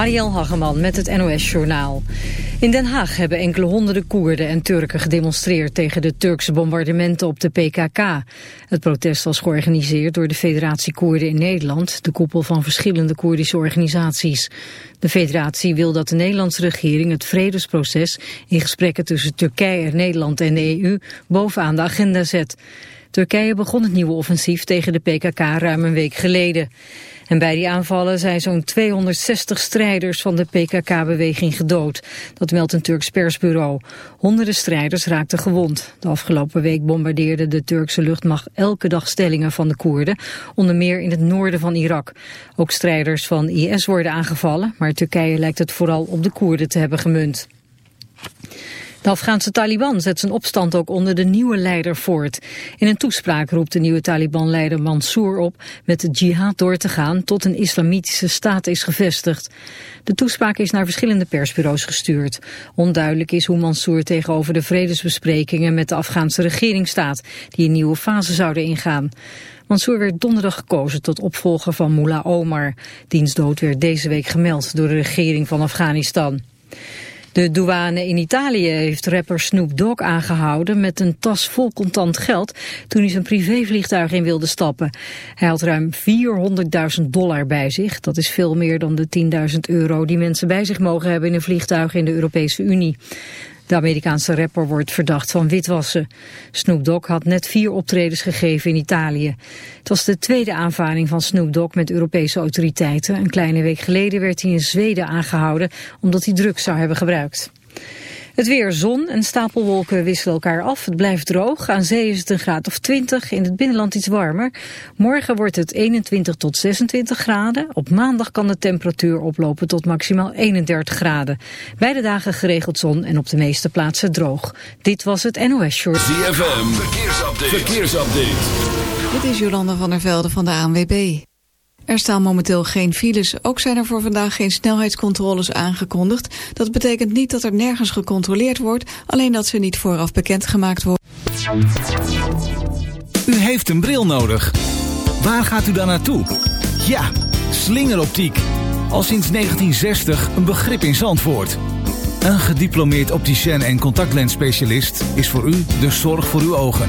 Marielle Hageman met het NOS Journaal. In Den Haag hebben enkele honderden Koerden en Turken gedemonstreerd tegen de Turkse bombardementen op de PKK. Het protest was georganiseerd door de Federatie Koerden in Nederland, de koepel van verschillende Koerdische organisaties. De federatie wil dat de Nederlandse regering het vredesproces in gesprekken tussen Turkije, Nederland en de EU bovenaan de agenda zet. Turkije begon het nieuwe offensief tegen de PKK ruim een week geleden. En bij die aanvallen zijn zo'n 260 strijders van de PKK-beweging gedood. Dat meldt een Turks persbureau. Honderden strijders raakten gewond. De afgelopen week bombardeerde de Turkse luchtmacht elke dag stellingen van de Koerden, onder meer in het noorden van Irak. Ook strijders van IS worden aangevallen, maar Turkije lijkt het vooral op de Koerden te hebben gemunt. De Afghaanse Taliban zet zijn opstand ook onder de nieuwe leider voort. In een toespraak roept de nieuwe Taliban-leider Mansour op met de jihad door te gaan tot een islamitische staat is gevestigd. De toespraak is naar verschillende persbureaus gestuurd. Onduidelijk is hoe Mansour tegenover de vredesbesprekingen met de Afghaanse regering staat, die een nieuwe fase zouden ingaan. Mansour werd donderdag gekozen tot opvolger van Mullah Omar. Diens dood werd deze week gemeld door de regering van Afghanistan. De douane in Italië heeft rapper Snoop Dogg aangehouden met een tas vol contant geld toen hij zijn privévliegtuig in wilde stappen. Hij had ruim 400.000 dollar bij zich. Dat is veel meer dan de 10.000 euro die mensen bij zich mogen hebben in een vliegtuig in de Europese Unie. De Amerikaanse rapper wordt verdacht van witwassen. Snoop Dogg had net vier optredens gegeven in Italië. Het was de tweede aanvaring van Snoop Dogg met Europese autoriteiten. Een kleine week geleden werd hij in Zweden aangehouden omdat hij drugs zou hebben gebruikt. Het weer, zon en stapelwolken wisselen elkaar af. Het blijft droog. Aan zee is het een graad of 20. In het binnenland iets warmer. Morgen wordt het 21 tot 26 graden. Op maandag kan de temperatuur oplopen tot maximaal 31 graden. Beide dagen geregeld zon en op de meeste plaatsen droog. Dit was het NOS Short. ZFM, verkeersupdate. verkeersupdate. Dit is Jolanda van der Velde van de ANWB. Er staan momenteel geen files. Ook zijn er voor vandaag geen snelheidscontroles aangekondigd. Dat betekent niet dat er nergens gecontroleerd wordt, alleen dat ze niet vooraf bekendgemaakt worden. U heeft een bril nodig. Waar gaat u dan naartoe? Ja, slingeroptiek. Al sinds 1960 een begrip in Zandvoort. Een gediplomeerd opticien en contactlensspecialist is voor u de zorg voor uw ogen.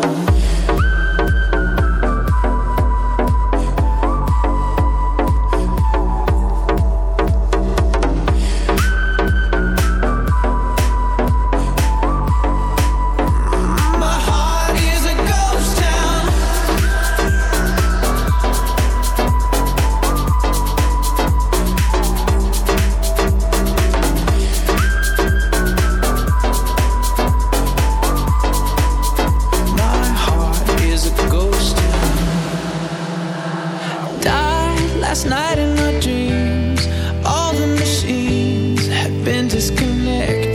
Last night in my dreams, all the machines had been disconnected.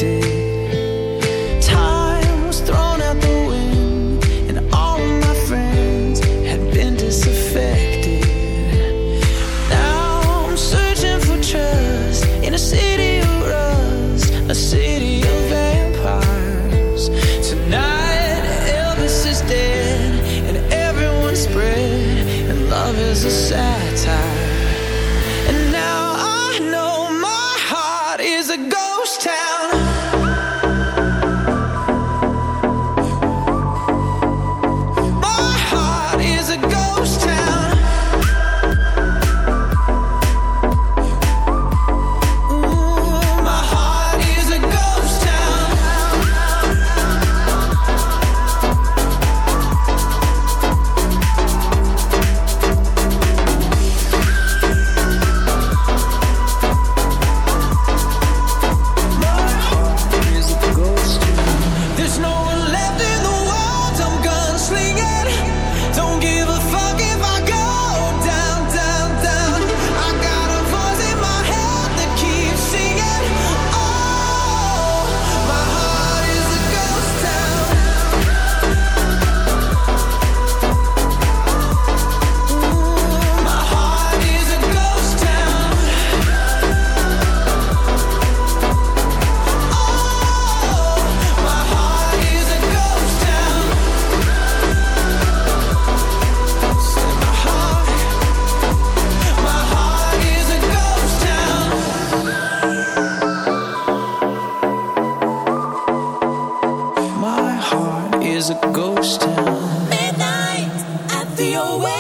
is a ghost town. Midnight at the oasis.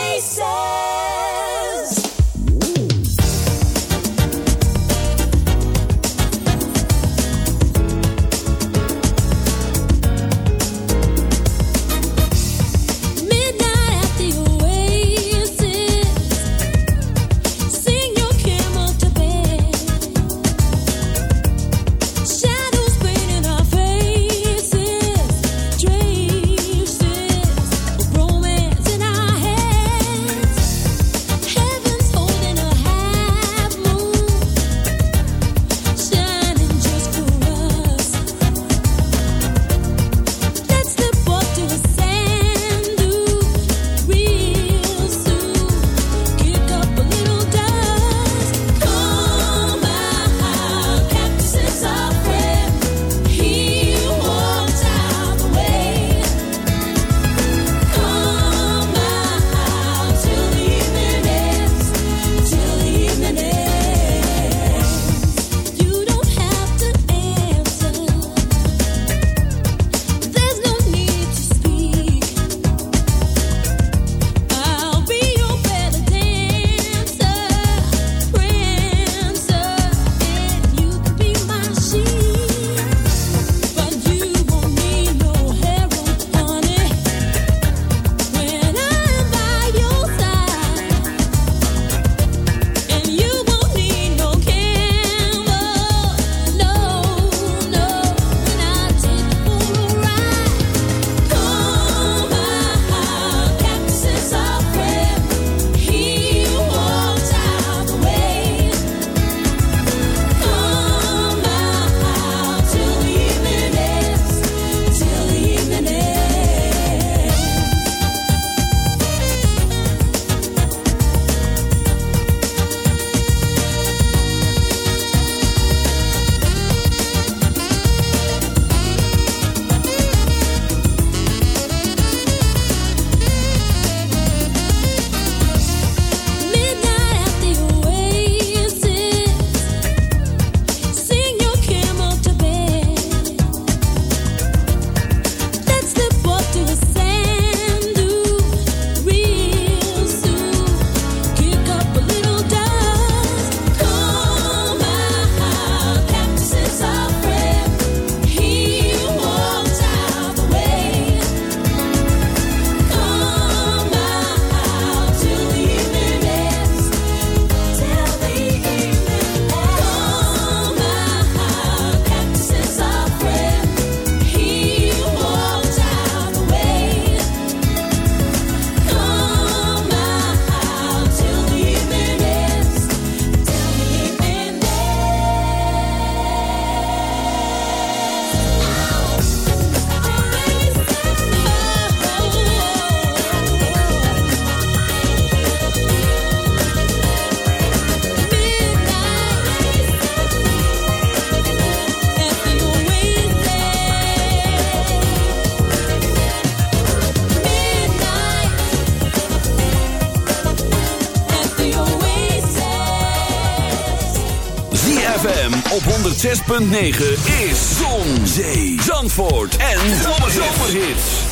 106.9 is Zon, Zee, Zandvoort en Zomerhits.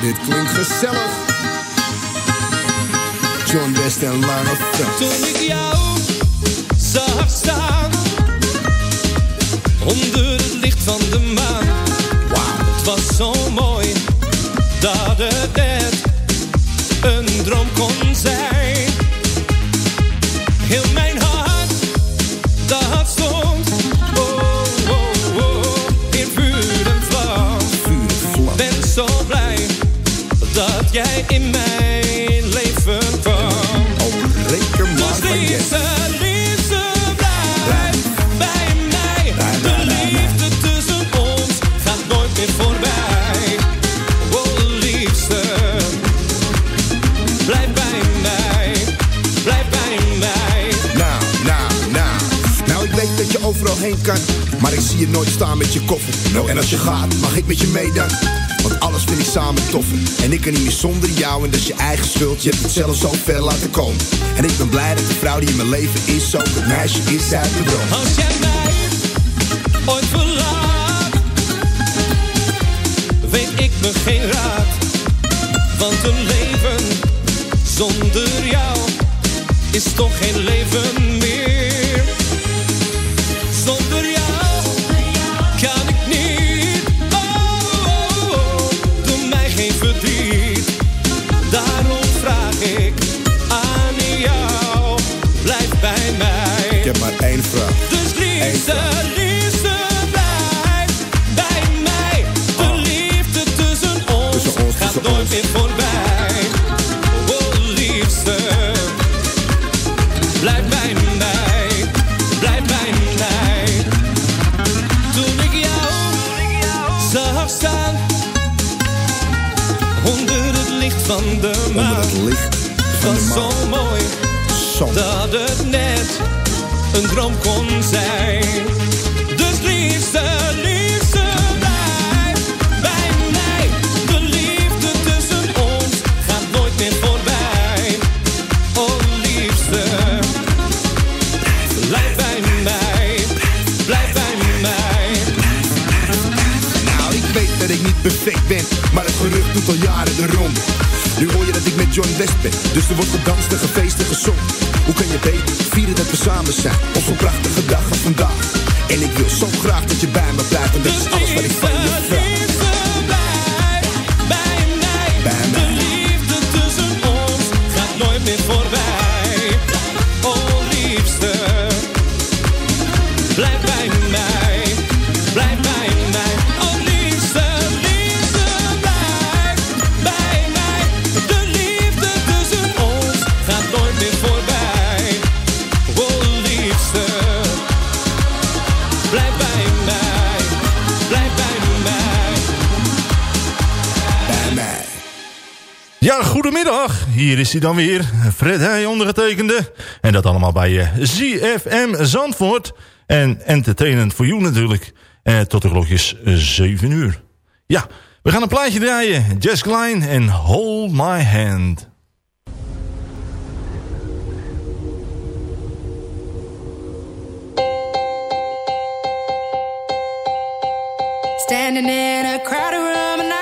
Dit klinkt gezellig. John West en Lange Frans. Toen ik jou zag staan onder het licht van de maan. Was zo mooi dat het net een droom kon zijn. Heel mijn hart, dat stond oh, oh, oh, in vuur en vlam. Ben zo blij dat jij in mijn kan. Maar ik zie je nooit staan met je koffer. Nou, en als je gaat, mag ik met je mee? Want alles vind ik samen toffer. En ik kan niet meer zonder jou. En dat is je eigen schuld. Je hebt het zelf zo ver laten komen. En ik ben blij dat de vrouw die in mijn leven is. Ook het meisje is uit mijn droom. Als jij mij ooit verlaat, weet ik me geen raad. Want een leven zonder jou is toch geen leven meer. Is dan weer. Fred Heij, ondergetekende. En dat allemaal bij je ZFM Zandvoort. En Entertainment for You natuurlijk. Eh, tot de klokjes 7 uur. Ja, we gaan een plaatje draaien. Jess Klein en Hold My Hand. Standing in a crowded room and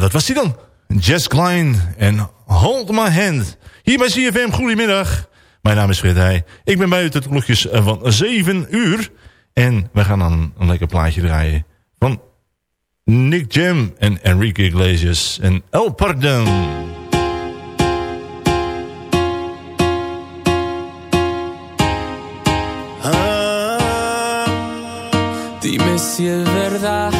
Ja, dat was hij dan. Jess Klein en Hold My Hand. Hier bij CFM, goedemiddag. Mijn naam is Fred. Ik ben bij u tot klokjes van 7 uur. En we gaan dan een lekker plaatje draaien van Nick Jam en Enrique Iglesias en El Pardon. Ah, si es verdad.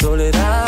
soledad.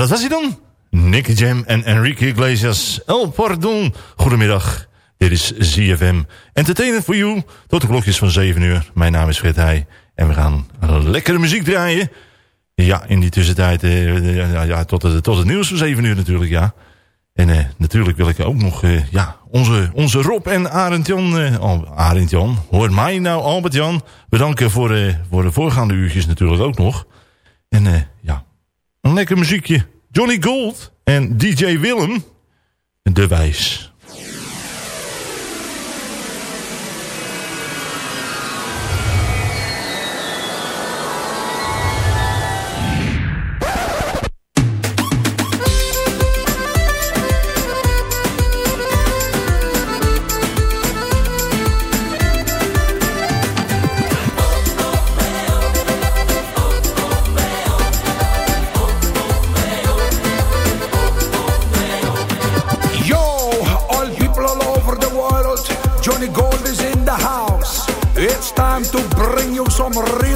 dat was hij dan. Nicky Jam en Enrique Iglesias. El Pardon. Goedemiddag. Dit is ZFM. Entertainment for you. Tot de klokjes van 7 uur. Mijn naam is Fred Heij. En we gaan lekkere muziek draaien. Ja, in die tussentijd. Eh, eh ja, ja, tot, het, tot het nieuws van 7 uur natuurlijk, ja. En eh, natuurlijk wil ik ook nog eh, ja, onze, onze Rob en Arend Jan... Eh, oh, Arend Jan, hoor mij nou Albert Jan. Bedanken voor, eh, voor de voorgaande uurtjes natuurlijk ook nog. En eh, ja, een lekker muziekje. Johnny Gold en DJ Willem. De Wijs. como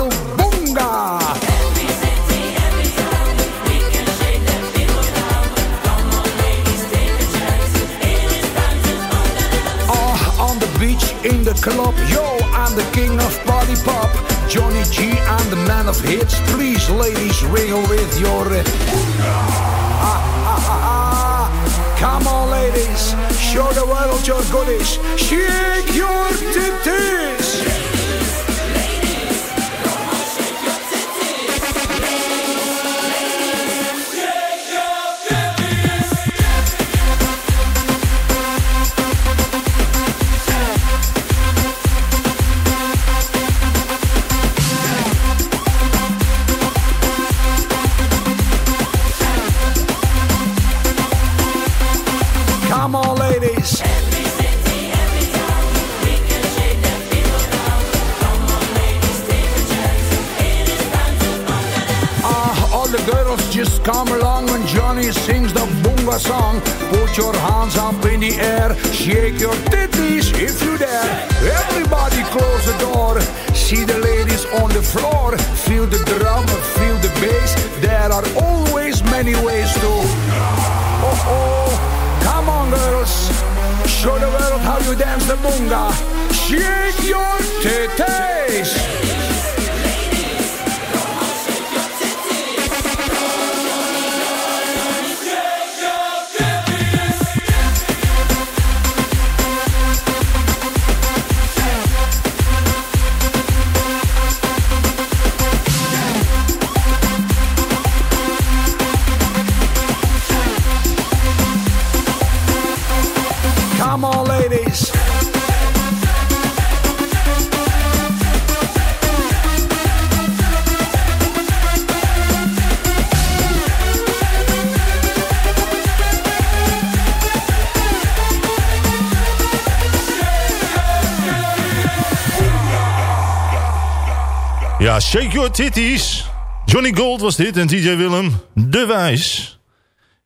Titties. Johnny Gold was dit en DJ Willem de Wijs.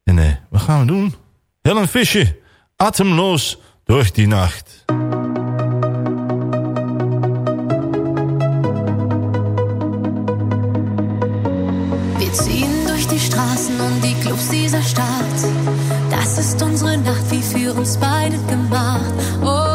En wat gaan we doen? Helen Fischer, atemloos door die nacht. Wir ziehen durch die Straßen und die Clubs dieser Stadt. Das ist unsere Nacht, wie für uns beide gemacht. Oh,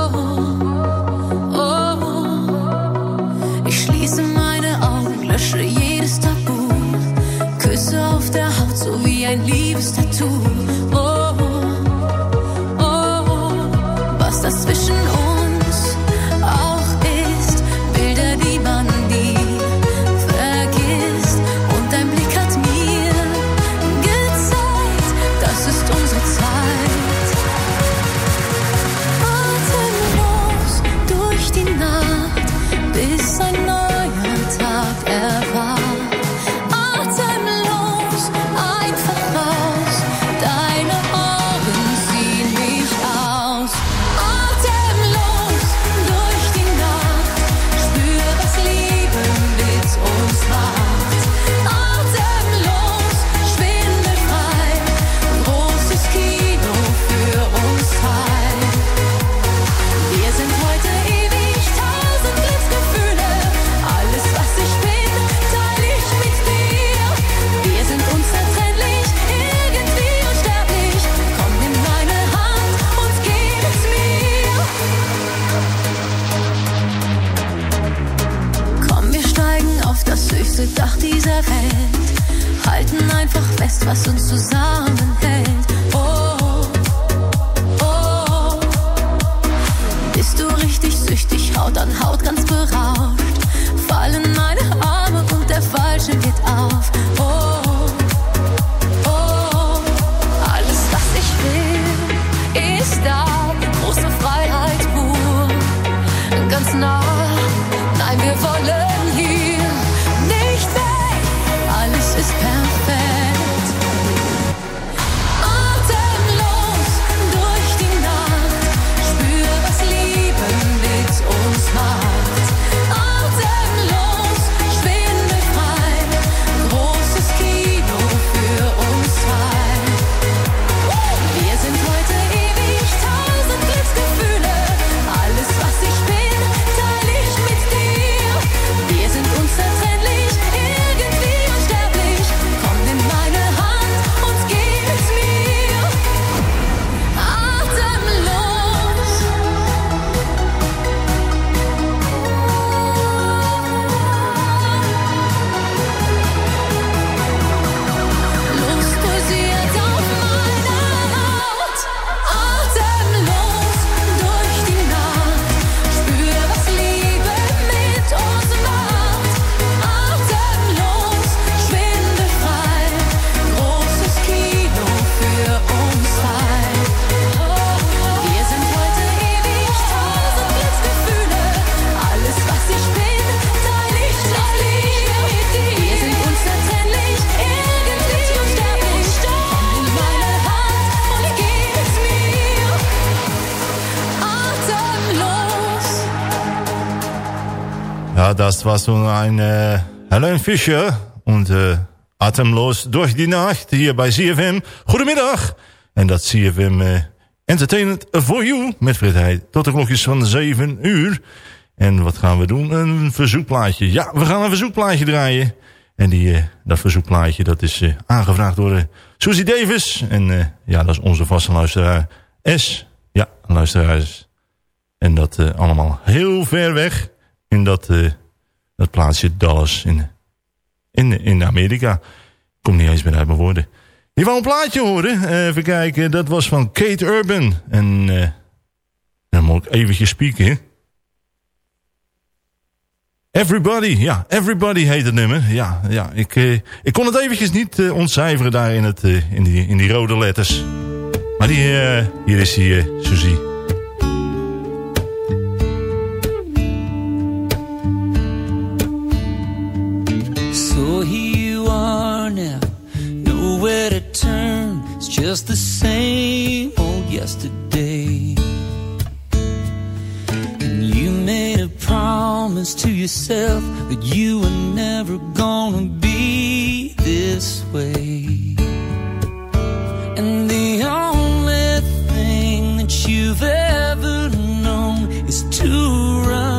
War so ein äh, Helen Fischer und äh, Atemlos durch die Nacht hier bij CFM. Goedemiddag. En dat CFM eh, Entertainment for You met Fred Heij. Tot de klokjes van 7 uur. En wat gaan we doen? Een verzoekplaatje. Ja, we gaan een verzoekplaatje draaien. En die, eh, dat verzoekplaatje dat is eh, aangevraagd door eh, Susie Davis. En eh, ja, dat is onze vaste luisteraar S. Ja, een luisteraar is. En dat eh, allemaal heel ver weg. In dat, eh, dat plaatsje Dallas in, in, in Amerika. Kom niet eens meer uit mijn woorden. Je wou een plaatje horen. Eh, even kijken. Dat was van Kate Urban. En eh, dan moet ik eventjes spieken. Everybody. Ja, Everybody heet het nummer. Ja, ja ik, eh, ik kon het eventjes niet ontcijferen daar in, het, in, die, in die rode letters. Maar die, hier is die Suzie. To turn. It's just the same old yesterday. And you made a promise to yourself that you were never gonna be this way. And the only thing that you've ever known is to run.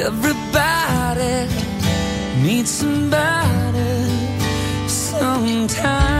Everybody needs somebody sometime.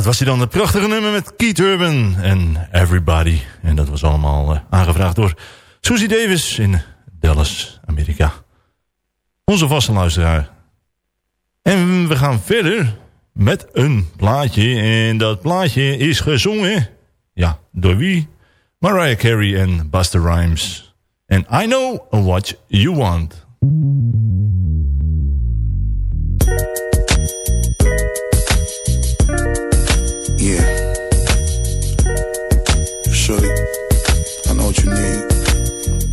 Dat was hij dan. De prachtige nummer met Keith Urban en Everybody. En dat was allemaal eh, aangevraagd door Susie Davis in Dallas, Amerika. Onze vaste luisteraar. En we gaan verder met een plaatje. En dat plaatje is gezongen. Ja, door wie? Mariah Carey en Buster Rhymes. En I Know What You Want. Yeah. Shorty, I know what you need.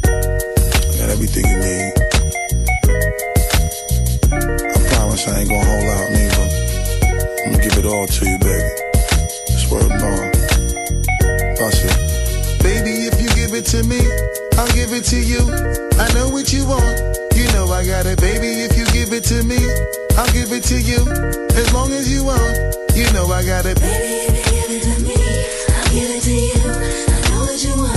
I got everything you need. I promise I ain't gonna hold out, neither. I'm gonna give it all to you, baby. Swear bond. Bust it. Baby, if you give it to me, I'll give it to you. I know what you want. You know I got it, baby. If you give it to me, I'll give it to you. As long as you want, you know I got it. Baby, give it to me, I'll give it to you. I know what you want.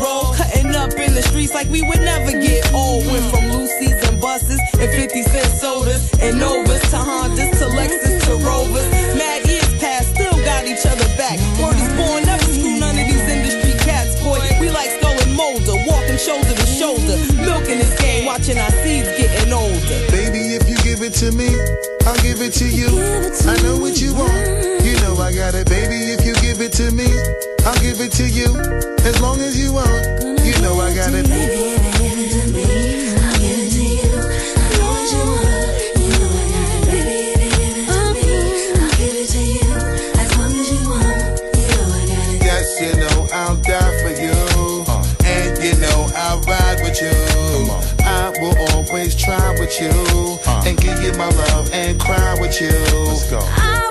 up in the streets like we would never get old. Went from Lucy's and buses and 50 cent sodas and Novas to Hondas to Lexus to Rovers. Mad years past, still got each other back. Word is born, never screw none of these industry cats, boy. We like skull and molder, walking shoulder to shoulder, milking this game, watching our seeds getting older. Baby, if you give it to me, I'll give it to you. I know what you want. You know I got it, baby. If you give it to me, I'll give it to you. As long as you want, you know I got it. Baby, give it to me, I'll give it to you. I know what you want. You know I got it, baby. Give it to me, I'll give it to you. As long as you want, you know I got it. Yes, you know I'll die for you. And you know I'll ride with you. I will always try with you. Uh. And give you my love and cry with you. Let's go. I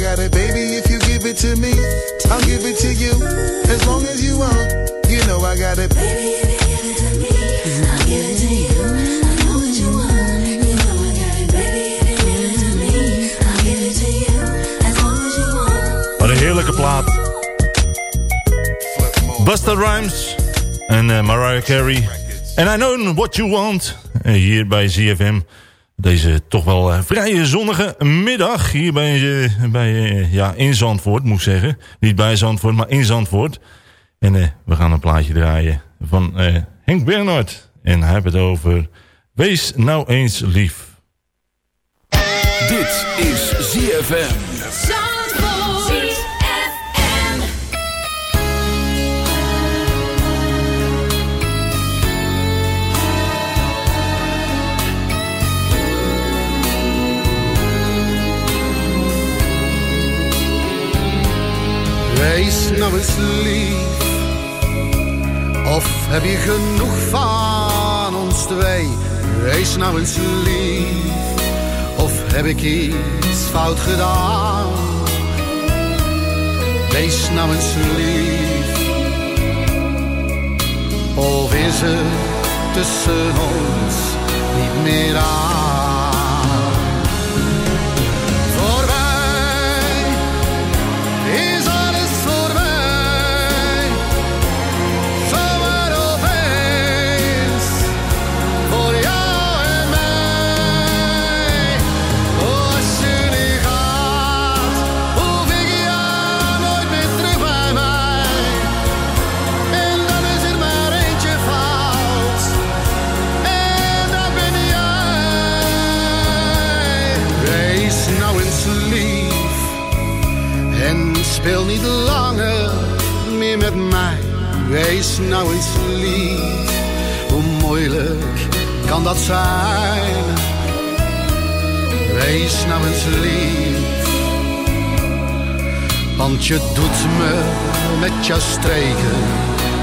You know got it, baby. If you give it to me, I'll give it to you. As long as you want, you know I got it. Baby, if you give it to me, I'll give it to you. I know what you want, you know I got it. Baby, if you give it to me, I'll give it to you. As long as you want. Wat een heerlijke plaat. Busta Rhymes en eh, Mariah Carey. And I Know What You Want. Eh, hier bij ZFM. Deze toch wel eh, vrije zonnige middag. Hier bij, eh, bij eh, ja, in Zandvoort moet ik zeggen. Niet bij Zandvoort, maar in Zandvoort. En eh, we gaan een plaatje draaien van eh, Henk Bernhard. En hij heeft het over... Wees nou eens lief. Dit is ZFM. Wees nou eens lief. Of heb je genoeg van ons twee? Wees nou eens lief. Of heb ik iets fout gedaan? Wees nou eens lief. Of is het tussen ons niet meer aan? Speel niet langer meer met mij. Wees nou eens lief. Hoe moeilijk kan dat zijn? Wees nou eens lief. Want je doet me met jouw streken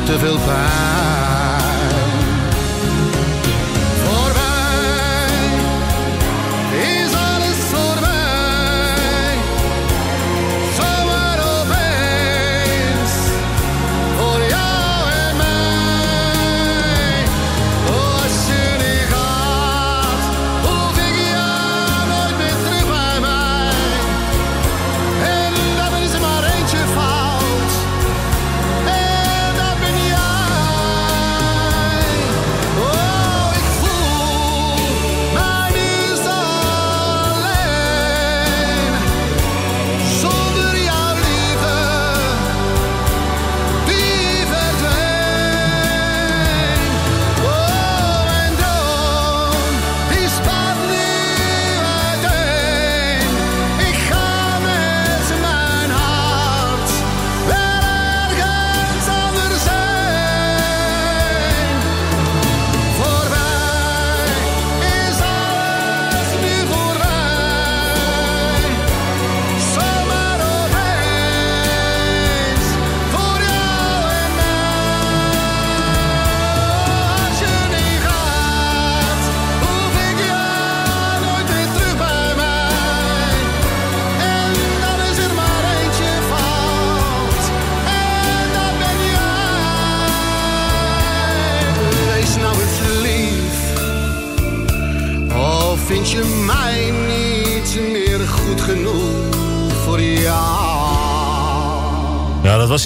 te veel pijn.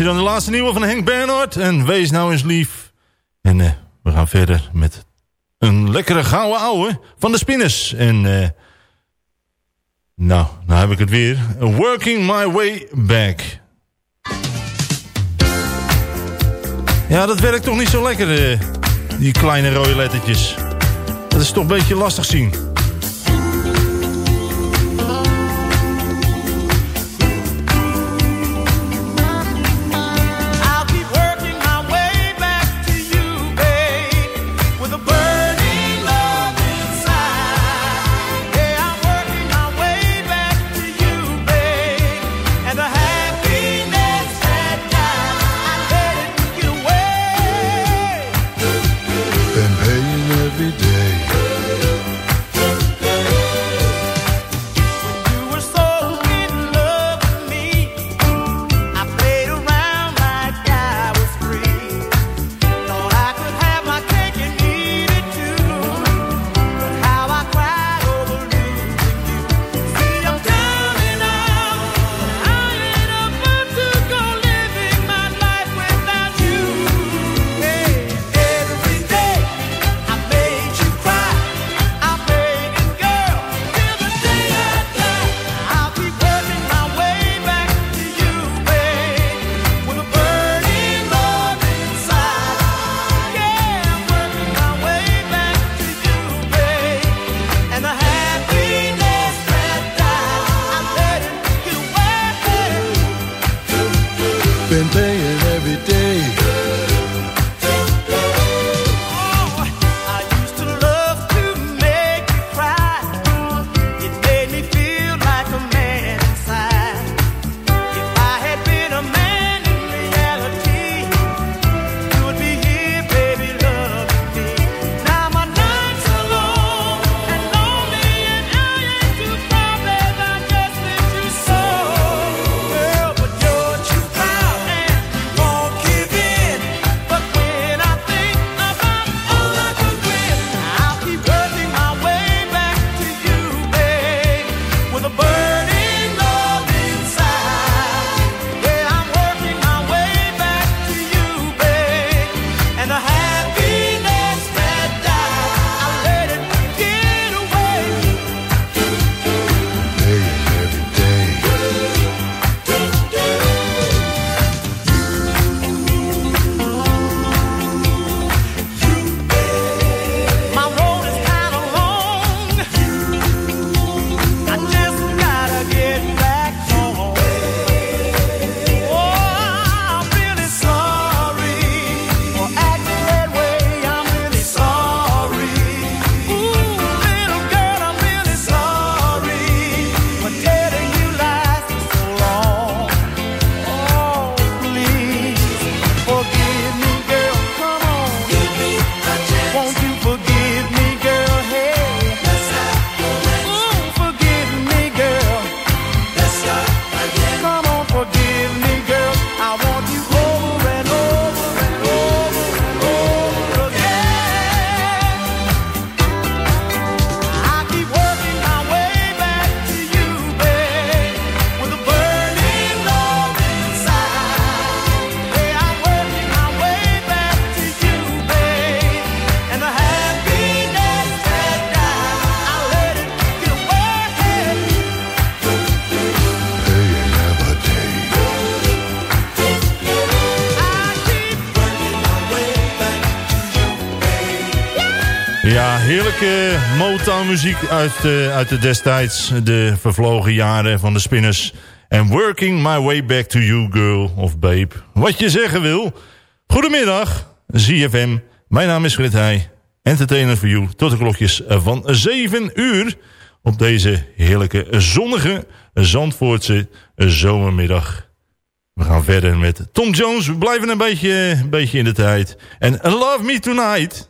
Dan de laatste nieuwe van Henk Bernhard. En wees nou eens lief. En eh, we gaan verder met een lekkere gouden ouwe van de Spinners. En eh, nou, nou heb ik het weer. Working my way back. Ja, dat werkt toch niet zo lekker, eh, die kleine rode lettertjes. Dat is toch een beetje lastig zien. Ja, heerlijke Motown muziek uit, eh, uit de destijds, de vervlogen jaren van de Spinners. En Working My Way Back to You, girl of babe. Wat je zeggen wil. Goedemiddag, ZFM. Mijn naam is Frit Heij. Entertainer voor you tot de klokjes van 7 uur. Op deze heerlijke zonnige Zandvoortse zomermiddag. We gaan verder met Tom Jones. We blijven een beetje, een beetje in de tijd. En Love Me Tonight...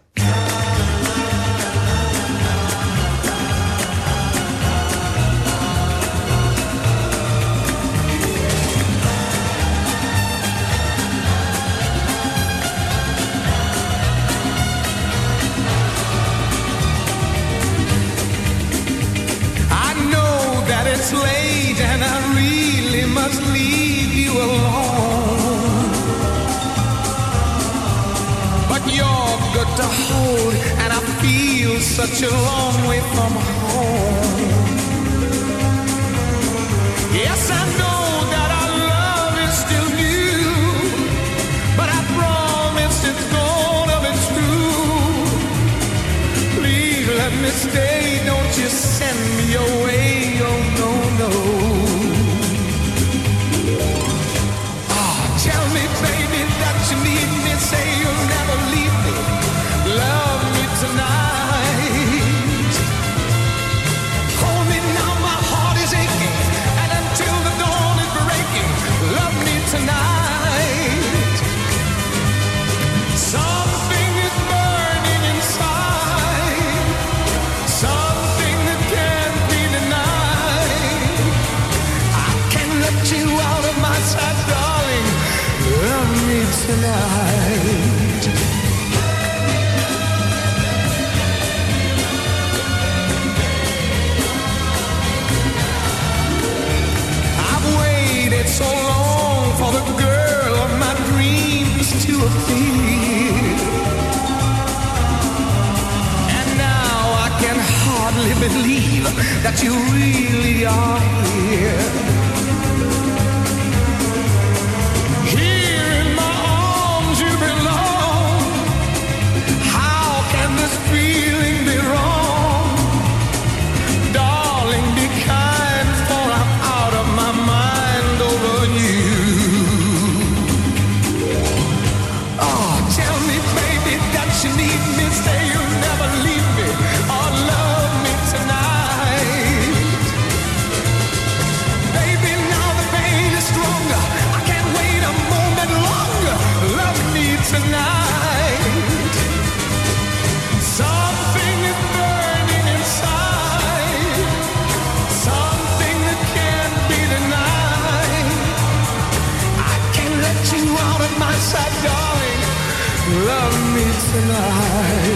such a long way from home. Yes, I know that our love is still new, but I promise it's gonna be true. Please let me stay, don't you send me away, tonight. I've waited so long for the girl of my dreams to appear. And now I can hardly believe that you really are here. Here tonight.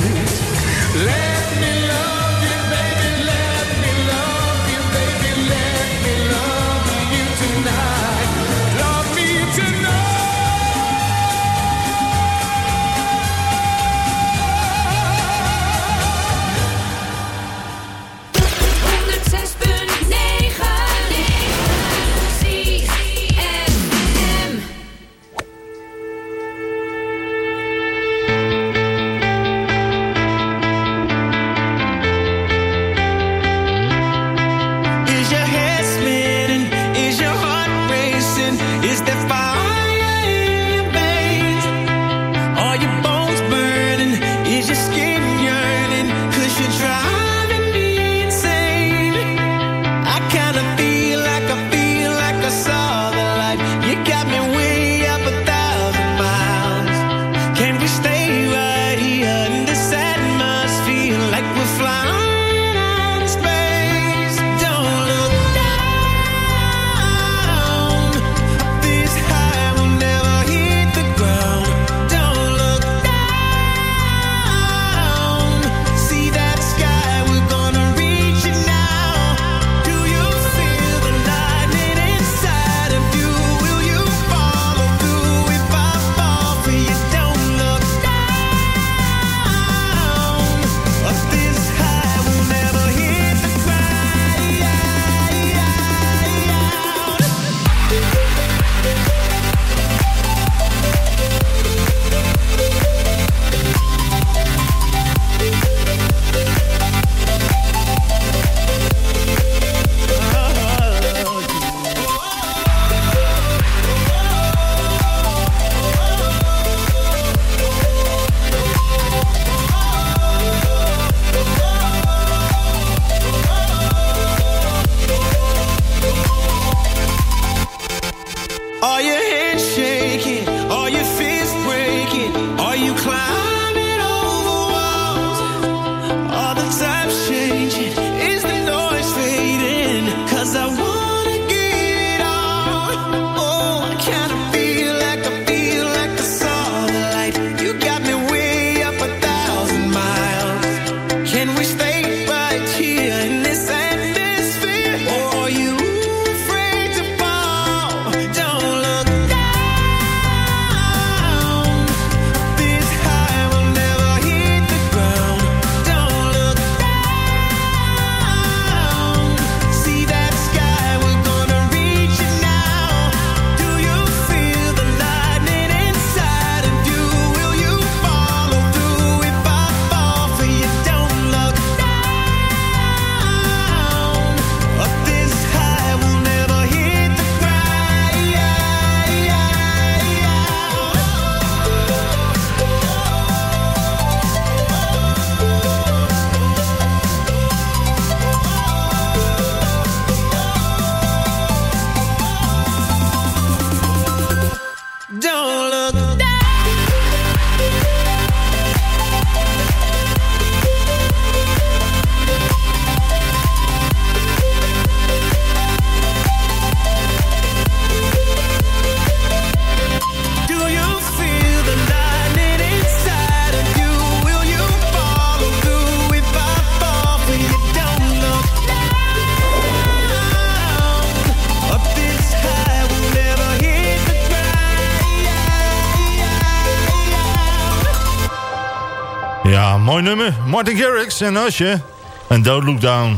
Mooi nummer. Martin Garrix en Asje. En Don't Look Down.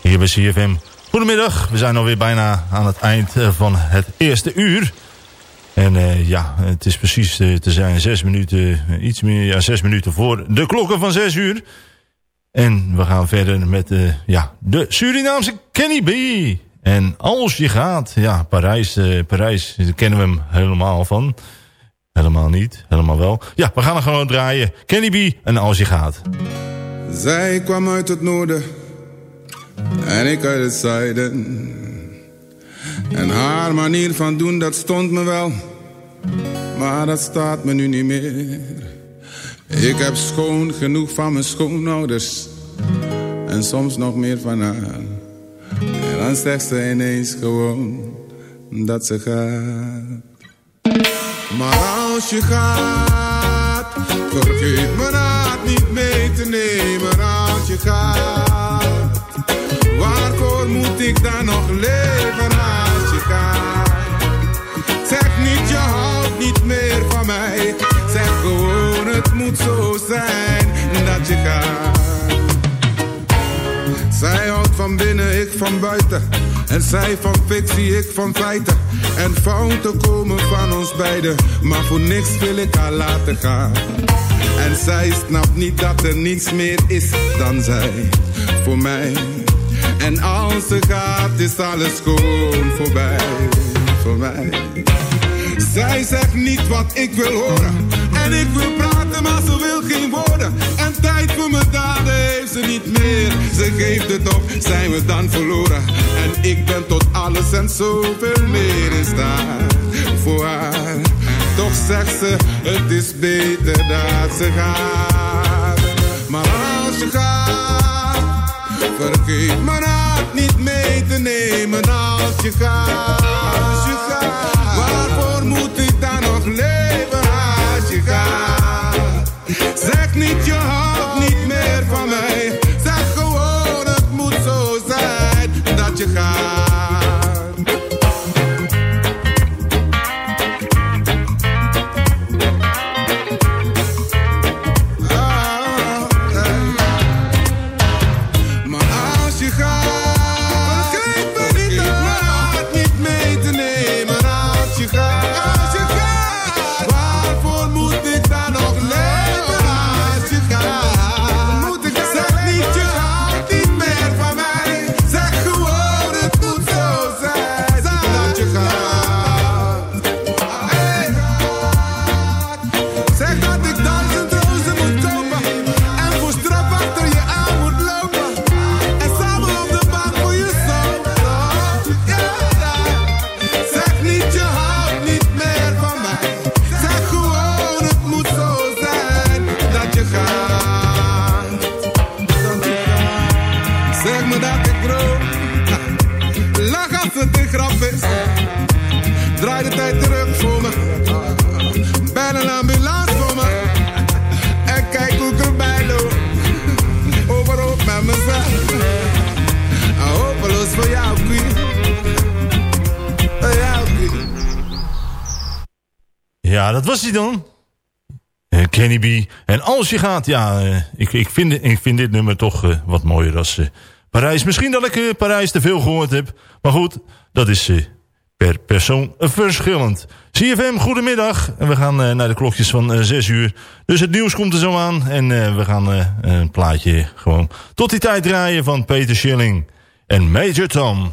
Hier bij CFM. Goedemiddag. We zijn alweer bijna aan het eind eh, van het eerste uur. En eh, ja, het is precies eh, te zijn zes minuten, iets meer, ja, zes minuten voor de klokken van zes uur. En we gaan verder met eh, ja, de Surinaamse Kenny B. En als je gaat, ja, Parijs, Parijs, daar kennen we hem helemaal van. Helemaal niet, helemaal wel. Ja, we gaan er gewoon draaien. Kenny B en als je gaat. Zij kwam uit het noorden en ik uit het zuiden. En haar manier van doen, dat stond me wel, maar dat staat me nu niet meer. Ik heb schoon genoeg van mijn schoonouders en soms nog meer van haar. En dan zegt ze ineens gewoon dat ze gaat. Maar als je gaat, vergeet me raad niet mee te nemen als je gaat. Waarvoor moet ik dan nog leven als je gaat? Zeg niet je houdt niet meer van mij. Zeg gewoon het moet zo zijn dat je gaat. Zij houdt van binnen, ik van buiten. En zij van fictie, ik van feiten. En fouten komen van ons beiden. Maar voor niks wil ik haar laten gaan. En zij snapt niet dat er niets meer is dan zij. Voor mij. En als ze gaat, is alles gewoon voorbij. Voor mij. Zij zegt niet wat ik wil horen. En ik wil praten, maar ze wil geen woorden. Tijd voor mijn daden heeft ze niet meer. Ze geeft het op, zijn we dan verloren. En ik ben tot alles en zoveel meer in staat voor haar. Toch zegt ze, het is beter dat ze gaat. Maar als je gaat, vergeet mijn hart niet mee te nemen als je gaat. Als je gaat, Gaat, ja, eh, ik, ik, vind, ik vind dit nummer toch eh, wat mooier dan eh, Parijs. Misschien dat ik Parijs te veel gehoord heb. Maar goed, dat is per persoon verschillend. CFM, goedemiddag. En we gaan naar de klokjes van eh 6 uur. Dus het nieuws komt er zo aan. En we gaan een plaatje gewoon tot die tijd draaien van Peter Schilling en Major Tom.